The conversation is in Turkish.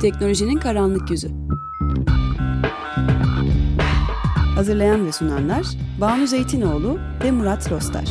Teknolojinin karanlık yüzü. Hazırlayan ve sunanlar Banu Zeytinoğlu ve Murat Rostar.